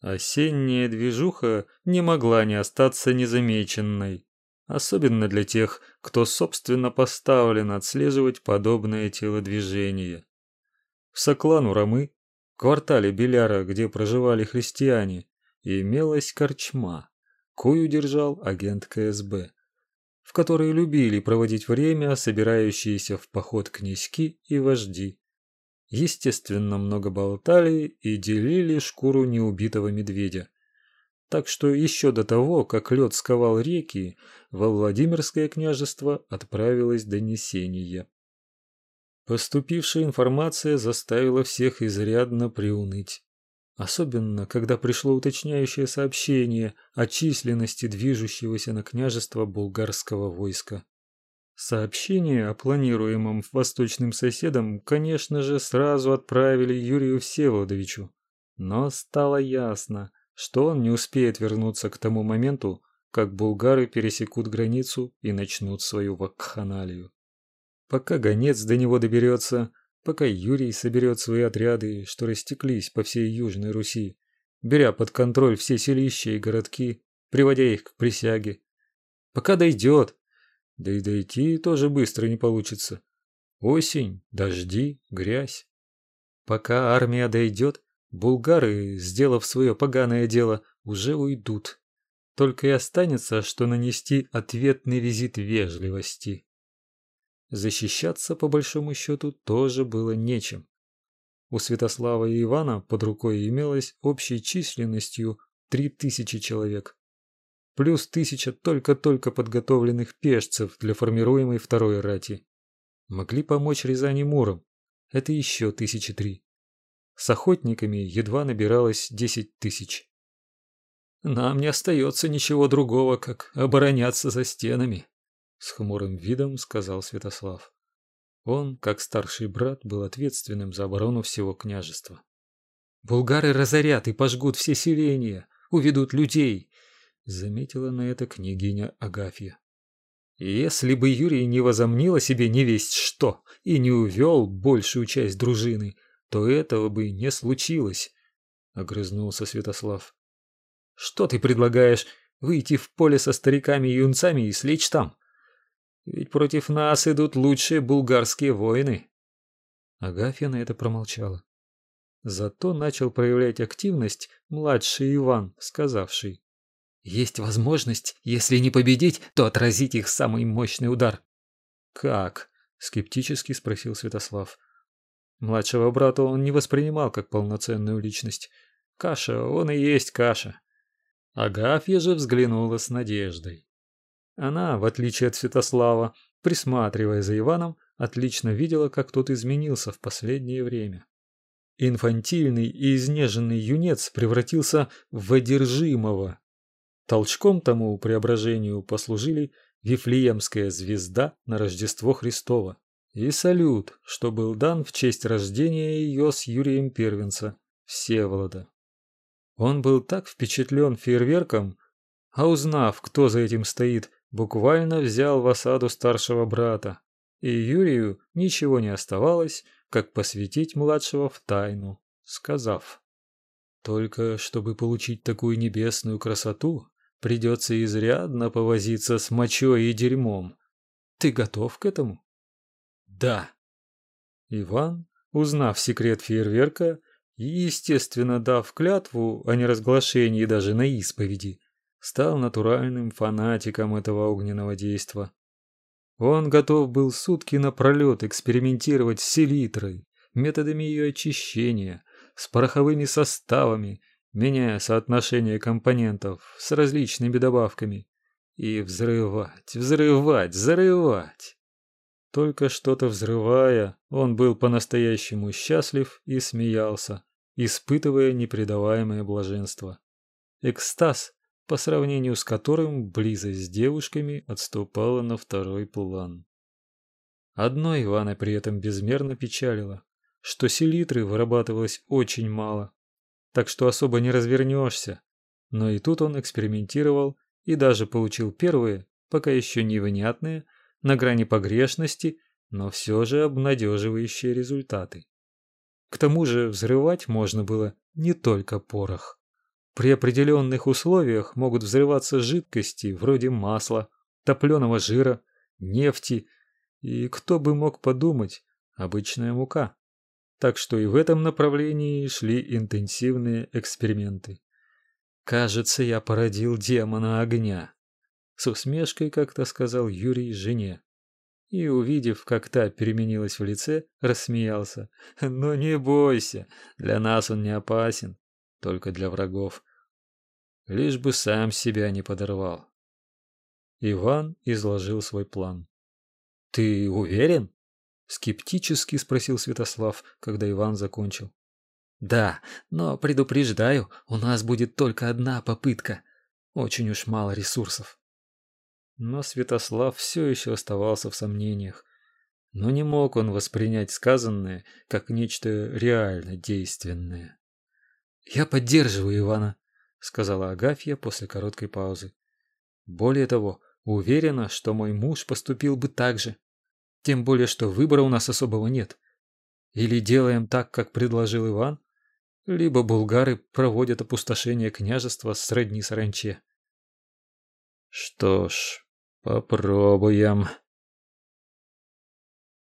Осенняя движуха не могла не остаться незамеченной, особенно для тех, кто собственно поставлен отслеживать подобное телодвижение. В Соклану-Рамы, квартале Беляра, где проживали христиане, имелась корчма, кою держал агент КСБ, в которой любили проводить время собирающиеся в поход князьки и вожди. Естественно, много болтали и делили шкуру неубитого медведя. Так что еще до того, как лед сковал реки, во Владимирское княжество отправилось донесение. Поступившая информация заставила всех изрядно приуныть. Особенно, когда пришло уточняющее сообщение о численности движущегося на княжество булгарского войска. Сообщение о планируемом восточным соседом, конечно же, сразу отправили Юрию Всеволодовичу. Но стало ясно, что он не успеет вернуться к тому моменту, как булгары пересекут границу и начнут свою вакханалию. Пока гонец до него доберется, пока Юрий соберет свои отряды, что растеклись по всей Южной Руси, беря под контроль все селища и городки, приводя их к присяге. Пока дойдет, да и дойти тоже быстро не получится. Осень, дожди, грязь. Пока армия дойдет, булгары, сделав свое поганое дело, уже уйдут. Только и останется, что нанести ответный визит вежливости. Защищаться, по большому счету, тоже было нечем. У Святослава и Ивана под рукой имелось общей численностью три тысячи человек. Плюс тысяча только-только подготовленных пешцев для формируемой второй рати. Могли помочь Рязани Муром. Это еще тысячи три. С охотниками едва набиралось десять тысяч. Нам не остается ничего другого, как обороняться за стенами, с хмурым видом сказал Святослав. Он, как старший брат, был ответственным за оборону всего княжества. Булгары разорят и пожгут все селения, уведут людей, заметила на это княгиня Агафья. Если бы Юрий не возомнил о себе невесть что и не увел большую часть дружины, то этого бы не случилось, огрызнулся Святослав. Что ты предлагаешь? Выйти в поле со стариками и юнцами и слечь там? Ведь против нас идут лучшие булгарские воины. Агафья на это промолчала. Зато начал проявлять активность младший Иван, сказавший: "Есть возможность, если не победить, то отразить их самый мощный удар". "Как?" скептически спросил Святослав. Младшего брата он не воспринимал как полноценную личность. Каша, он и есть каша. Агафья же взглянула с надеждой. Она, в отличие от Святослава, присматривая за Иваном, отлично видела, как тот изменился в последнее время. Инфантильный и изнеженный юнец превратился в одержимого. Толчком тому преображению послужили Вифлеемская звезда на Рождество Христово и салют, что был дан в честь рождения ее с Юрием Первенца, Всеволода. Он был так впечатлен фейерверком, а узнав, кто за этим стоит, буквально взял в осаду старшего брата, и Юрию ничего не оставалось, как посвятить младшего в тайну, сказав: "Только чтобы получить такую небесную красоту, придется изрядно повозиться с мочой и дерьмом. Ты готов к этому?" "Да". Иван, узнав секрет фейерверка и, естественно, дав клятву о неразглашении даже на исповеди, стал натуральным фанатиком этого огненного действа. Он готов был сутки напролет экспериментировать с селитрой, методами ее очищения, с пороховыми составами, меняя соотношение компонентов с различными добавками и взрывать, взрывать, взрывать. Только что-то взрывая, он был по-настоящему счастлив и смеялся, испытывая непредаваемое блаженство. Экстаз, по сравнению с которым близость с девушками отступала на второй план. Одно Ивана при этом безмерно печалило, что селитры вырабатывалось очень мало, так что особо не развернешься. Но и тут он экспериментировал и даже получил первые, пока еще невнятные, на грани погрешности, но все же обнадеживающие результаты. К тому же взрывать можно было не только порох. При определенных условиях могут взрываться жидкости вроде масла, топленого жира, нефти и, кто бы мог подумать, обычная мука. Так что и в этом направлении шли интенсивные эксперименты. Кажется, я породил демона огня. С усмешкой как-то сказал Юрий жене. И, увидев, как та переменилась в лице, рассмеялся. «Но не бойся, для нас он не опасен, только для врагов. Лишь бы сам себя не подорвал». Иван изложил свой план. «Ты уверен?» Скептически спросил Святослав, когда Иван закончил. Да, но предупреждаю, у нас будет только одна попытка. Очень уж мало ресурсов. Но Святослав все еще оставался в сомнениях. Но не мог он воспринять сказанное как нечто реально действенное. «Я поддерживаю Ивана», — сказала Агафья после короткой паузы. «Более того, уверена, что мой муж поступил бы так же. Тем более, что выбора у нас особого нет. Или делаем так, как предложил Иван, либо булгары проводят опустошение княжества сродни саранче. Что ж, попробуем,